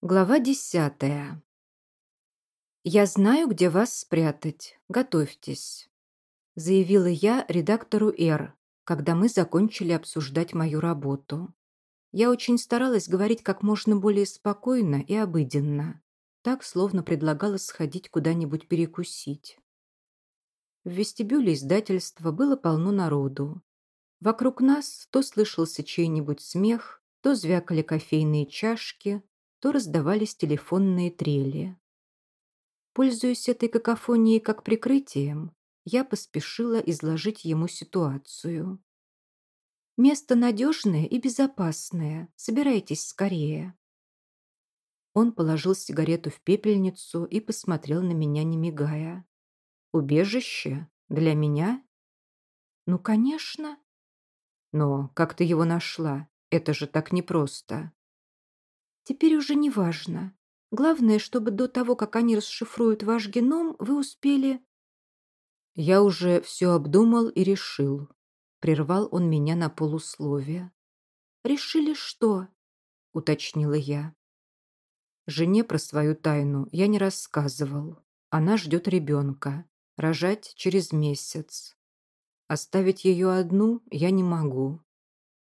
Глава десятая. «Я знаю, где вас спрятать. Готовьтесь», — заявила я редактору «Р», когда мы закончили обсуждать мою работу. Я очень старалась говорить как можно более спокойно и обыденно, так, словно предлагала сходить куда-нибудь перекусить. В вестибюле издательства было полно народу. Вокруг нас то слышался чей-нибудь смех, то звякали кофейные чашки, то раздавались телефонные трели. Пользуясь этой какофонией как прикрытием, я поспешила изложить ему ситуацию. «Место надежное и безопасное. Собирайтесь скорее». Он положил сигарету в пепельницу и посмотрел на меня, не мигая. «Убежище? Для меня?» «Ну, конечно». «Но как ты его нашла? Это же так непросто». Теперь уже не важно. Главное, чтобы до того, как они расшифруют ваш геном, вы успели... Я уже все обдумал и решил. Прервал он меня на полусловие. «Решили что?» — уточнила я. Жене про свою тайну я не рассказывал. Она ждет ребенка. Рожать через месяц. Оставить ее одну я не могу.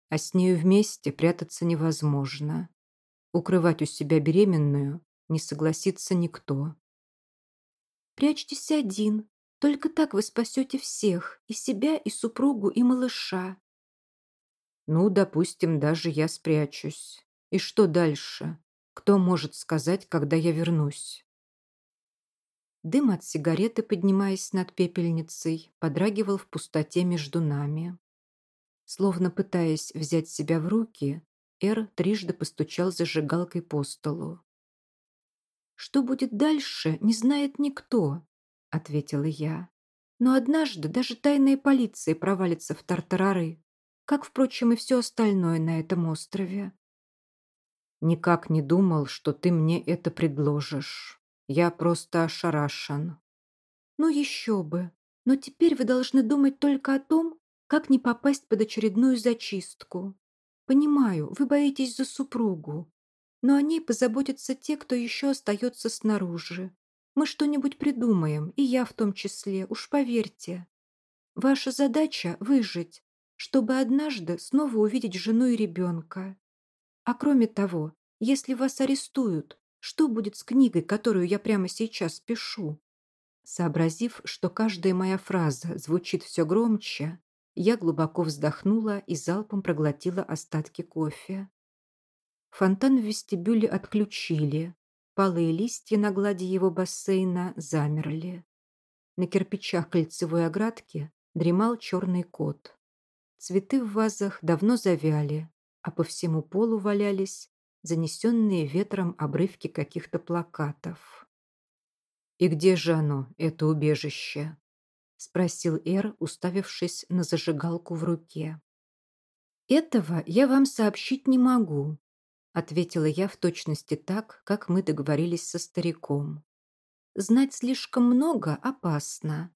А с нею вместе прятаться невозможно. Укрывать у себя беременную не согласится никто. «Прячьтесь один. Только так вы спасете всех, и себя, и супругу, и малыша». «Ну, допустим, даже я спрячусь. И что дальше? Кто может сказать, когда я вернусь?» Дым от сигареты, поднимаясь над пепельницей, подрагивал в пустоте между нами. Словно пытаясь взять себя в руки, Эр трижды постучал зажигалкой по столу. «Что будет дальше, не знает никто», — ответила я. «Но однажды даже тайная полиция провалится в тартарары, как, впрочем, и все остальное на этом острове». «Никак не думал, что ты мне это предложишь. Я просто ошарашен». «Ну еще бы. Но теперь вы должны думать только о том, как не попасть под очередную зачистку. Понимаю, вы боитесь за супругу, но о ней позаботятся те, кто еще остается снаружи. Мы что-нибудь придумаем, и я в том числе, уж поверьте. Ваша задача — выжить, чтобы однажды снова увидеть жену и ребенка. А кроме того, если вас арестуют, что будет с книгой, которую я прямо сейчас пишу? Сообразив, что каждая моя фраза звучит все громче, я глубоко вздохнула и залпом проглотила остатки кофе. Фонтан в вестибюле отключили. Палые листья на глади его бассейна замерли. На кирпичах кольцевой оградки дремал черный кот. Цветы в вазах давно завяли, а по всему полу валялись занесенные ветром обрывки каких-то плакатов. «И где же оно, это убежище?» — спросил Эр, уставившись на зажигалку в руке. «Этого я вам сообщить не могу», — ответила я в точности так, как мы договорились со стариком. «Знать слишком много опасно.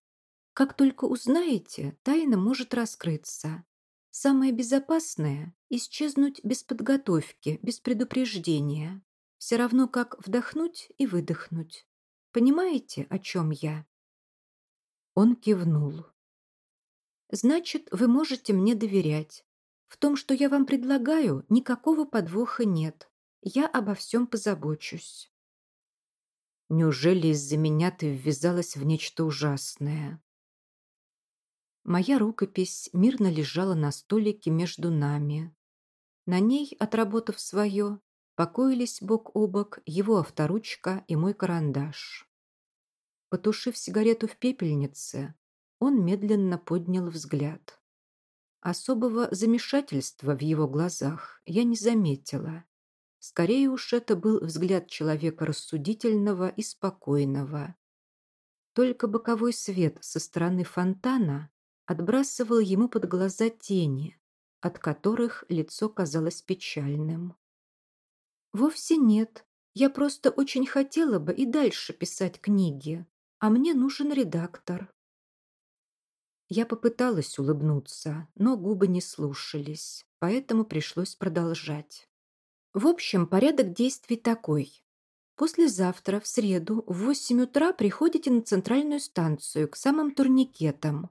Как только узнаете, тайна может раскрыться. Самое безопасное — исчезнуть без подготовки, без предупреждения. Все равно, как вдохнуть и выдохнуть. Понимаете, о чем я?» Он кивнул. «Значит, вы можете мне доверять. В том, что я вам предлагаю, никакого подвоха нет. Я обо всем позабочусь». «Неужели из-за меня ты ввязалась в нечто ужасное?» Моя рукопись мирно лежала на столике между нами. На ней, отработав свое, покоились бок о бок его авторучка и мой карандаш. Потушив сигарету в пепельнице, он медленно поднял взгляд. Особого замешательства в его глазах я не заметила. Скорее уж это был взгляд человека рассудительного и спокойного. Только боковой свет со стороны фонтана отбрасывал ему под глаза тени, от которых лицо казалось печальным. «Вовсе нет. Я просто очень хотела бы и дальше писать книги а мне нужен редактор». Я попыталась улыбнуться, но губы не слушались, поэтому пришлось продолжать. В общем, порядок действий такой. Послезавтра, в среду, в восемь утра приходите на центральную станцию к самым турникетам.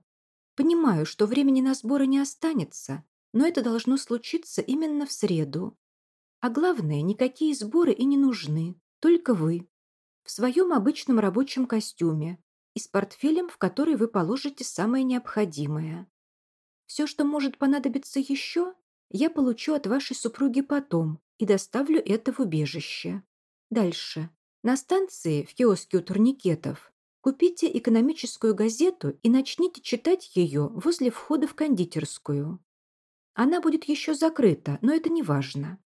Понимаю, что времени на сборы не останется, но это должно случиться именно в среду. А главное, никакие сборы и не нужны, только вы. В своем обычном рабочем костюме и с портфелем, в который вы положите самое необходимое. Все, что может понадобиться еще, я получу от вашей супруги потом и доставлю это в убежище. Дальше. На станции, в киоске у турникетов, купите экономическую газету и начните читать ее возле входа в кондитерскую. Она будет еще закрыта, но это не важно.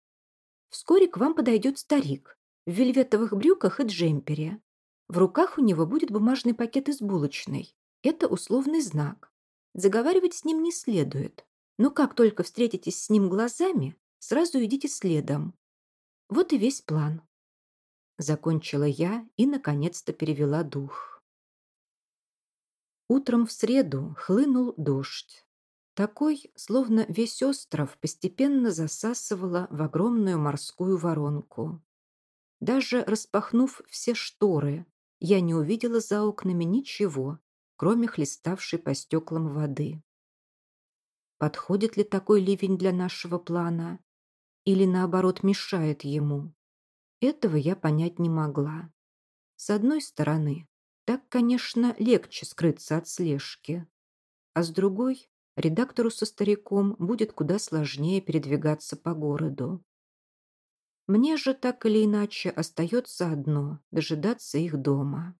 Вскоре к вам подойдет старик в вельветовых брюках и джемпере. В руках у него будет бумажный пакет из булочной. Это условный знак. Заговаривать с ним не следует. Но как только встретитесь с ним глазами, сразу идите следом. Вот и весь план. Закончила я и, наконец-то, перевела дух. Утром в среду хлынул дождь. Такой, словно весь остров постепенно засасывало в огромную морскую воронку. Даже распахнув все шторы, я не увидела за окнами ничего, кроме хлеставшей по стеклам воды. Подходит ли такой ливень для нашего плана? Или, наоборот, мешает ему? Этого я понять не могла. С одной стороны, так, конечно, легче скрыться от слежки. А с другой, редактору со стариком будет куда сложнее передвигаться по городу. Мне же так или иначе остается одно – дожидаться их дома.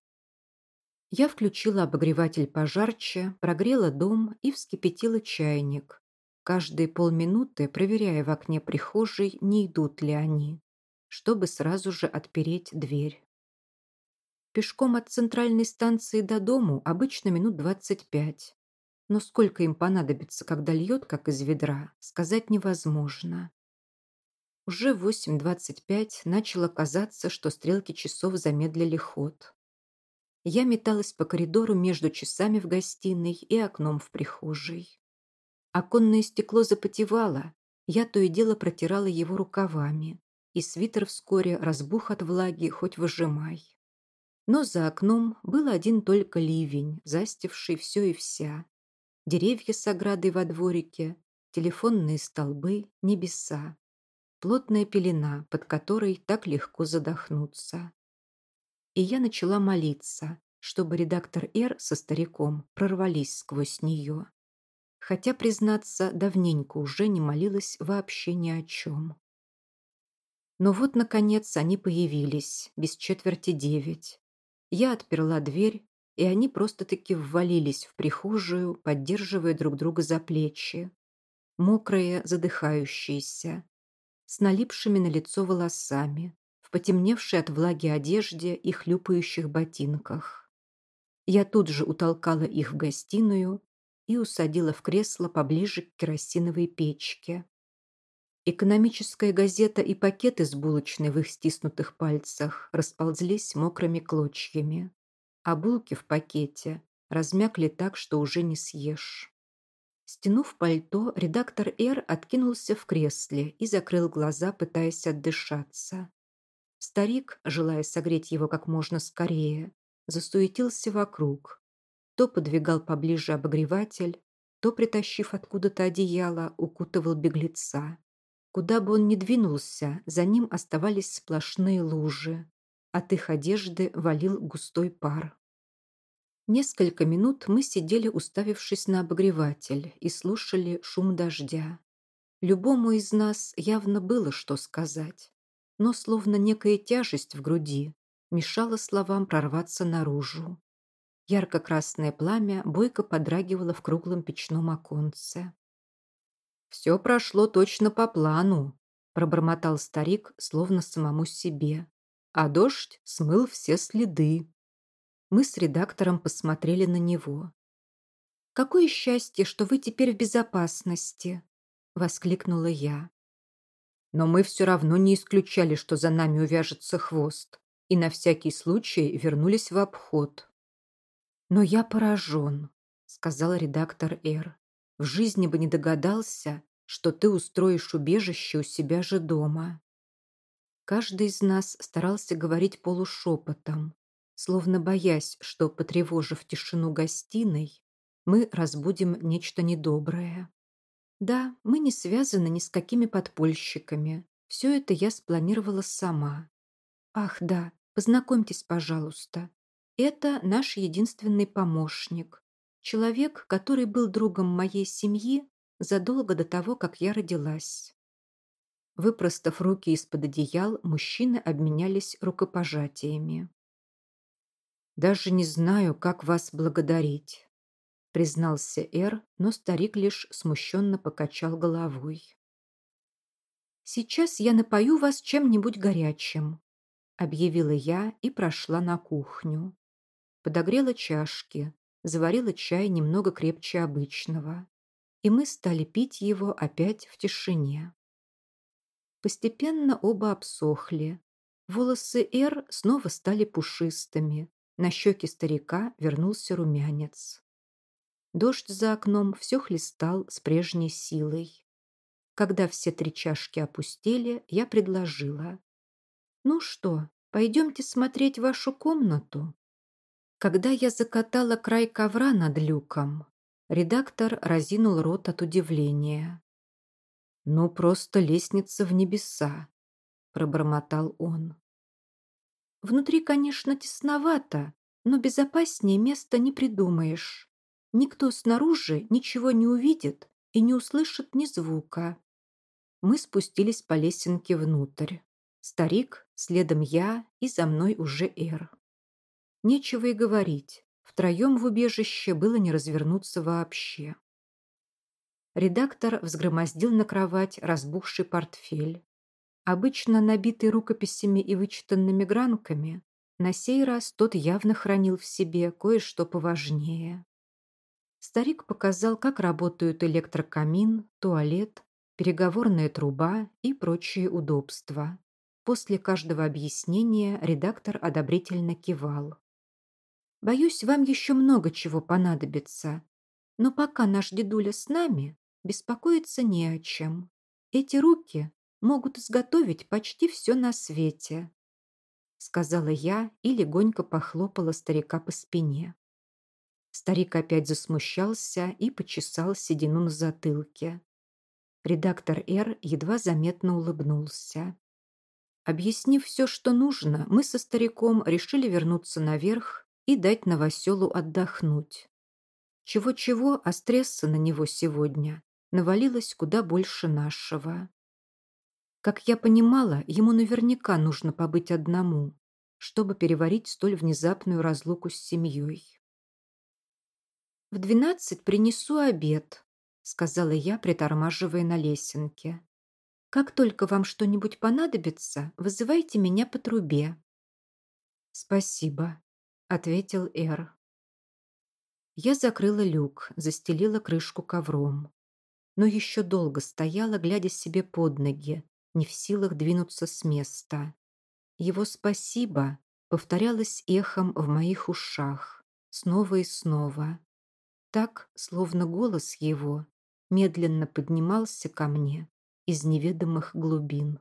Я включила обогреватель пожарче, прогрела дом и вскипятила чайник, каждые полминуты проверяя в окне прихожей, не идут ли они чтобы сразу же отпереть дверь. Пешком от центральной станции до дому обычно минут 25. Но сколько им понадобится, когда льет, как из ведра, сказать невозможно. Уже в 8.25 начало казаться, что стрелки часов замедлили ход. Я металась по коридору между часами в гостиной и окном в прихожей. Оконное стекло запотевало, я то и дело протирала его рукавами и свитер вскоре разбух от влаги, хоть выжимай. Но за окном был один только ливень, застивший все и вся. Деревья с оградой во дворике, телефонные столбы, небеса. Плотная пелена, под которой так легко задохнуться. И я начала молиться, чтобы редактор Р со стариком прорвались сквозь нее. Хотя, признаться, давненько уже не молилась вообще ни о чем. Но вот, наконец, они появились, без четверти девять. Я отперла дверь, и они просто-таки ввалились в прихожую, поддерживая друг друга за плечи. Мокрые, задыхающиеся, с налипшими на лицо волосами, в потемневшей от влаги одежде и хлюпающих ботинках. Я тут же утолкала их в гостиную и усадила в кресло поближе к керосиновой печке. Экономическая газета и пакет из булочной в их стиснутых пальцах расползлись мокрыми клочьями, а булки в пакете размякли так, что уже не съешь. Стянув пальто, редактор Р откинулся в кресле и закрыл глаза, пытаясь отдышаться. Старик, желая согреть его как можно скорее, засуетился вокруг. То подвигал поближе обогреватель, то, притащив откуда-то одеяло, укутывал беглеца. Куда бы он ни двинулся, за ним оставались сплошные лужи. От их одежды валил густой пар. Несколько минут мы сидели, уставившись на обогреватель, и слушали шум дождя. Любому из нас явно было что сказать, но словно некая тяжесть в груди мешала словам прорваться наружу. Ярко-красное пламя бойко подрагивало в круглом печном оконце. «Все прошло точно по плану», – пробормотал старик, словно самому себе. А дождь смыл все следы. Мы с редактором посмотрели на него. «Какое счастье, что вы теперь в безопасности!» – воскликнула я. Но мы все равно не исключали, что за нами увяжется хвост, и на всякий случай вернулись в обход. «Но я поражен», – сказал редактор Р. В жизни бы не догадался, что ты устроишь убежище у себя же дома. Каждый из нас старался говорить полушепотом, словно боясь, что, потревожив тишину гостиной, мы разбудим нечто недоброе. Да, мы не связаны ни с какими подпольщиками. Все это я спланировала сама. Ах, да, познакомьтесь, пожалуйста. Это наш единственный помощник. Человек, который был другом моей семьи задолго до того, как я родилась. Выпростав руки из-под одеял, мужчины обменялись рукопожатиями. «Даже не знаю, как вас благодарить», — признался Эр, но старик лишь смущенно покачал головой. «Сейчас я напою вас чем-нибудь горячим», — объявила я и прошла на кухню. Подогрела чашки, заварила чай немного крепче обычного, и мы стали пить его опять в тишине. Постепенно оба обсохли. Волосы Эр снова стали пушистыми. На щеке старика вернулся румянец. Дождь за окном все хлестал с прежней силой. Когда все три чашки опустели, я предложила. «Ну что, пойдемте смотреть вашу комнату?» Когда я закатала край ковра над люком, редактор разинул рот от удивления. «Ну, просто лестница в небеса», — пробормотал он. «Внутри, конечно, тесновато, но безопаснее места не придумаешь. Никто снаружи ничего не увидит и не услышит ни звука». Мы спустились по лесенке внутрь. Старик, следом я и за мной уже Эр. Нечего и говорить, втроем в убежище было не развернуться вообще. Редактор взгромоздил на кровать разбухший портфель. Обычно набитый рукописями и вычитанными гранками, на сей раз тот явно хранил в себе кое-что поважнее. Старик показал, как работают электрокамин, туалет, переговорная труба и прочие удобства. После каждого объяснения редактор одобрительно кивал. «Боюсь, вам еще много чего понадобится. Но пока наш дедуля с нами, беспокоиться не о чем. Эти руки могут изготовить почти все на свете», сказала я и легонько похлопала старика по спине. Старик опять засмущался и почесал седину на затылке. Редактор Р едва заметно улыбнулся. Объяснив все, что нужно, мы со стариком решили вернуться наверх и дать новоселу отдохнуть. Чего-чего, а стресса на него сегодня навалилось куда больше нашего. Как я понимала, ему наверняка нужно побыть одному, чтобы переварить столь внезапную разлуку с семьей. «В двенадцать принесу обед», — сказала я, притормаживая на лесенке. «Как только вам что-нибудь понадобится, вызывайте меня по трубе». «Спасибо», — ответил Эр. Я закрыла люк, застелила крышку ковром но еще долго стояла, глядя себе под ноги, не в силах двинуться с места. Его «спасибо» повторялось эхом в моих ушах, снова и снова. Так, словно голос его медленно поднимался ко мне из неведомых глубин.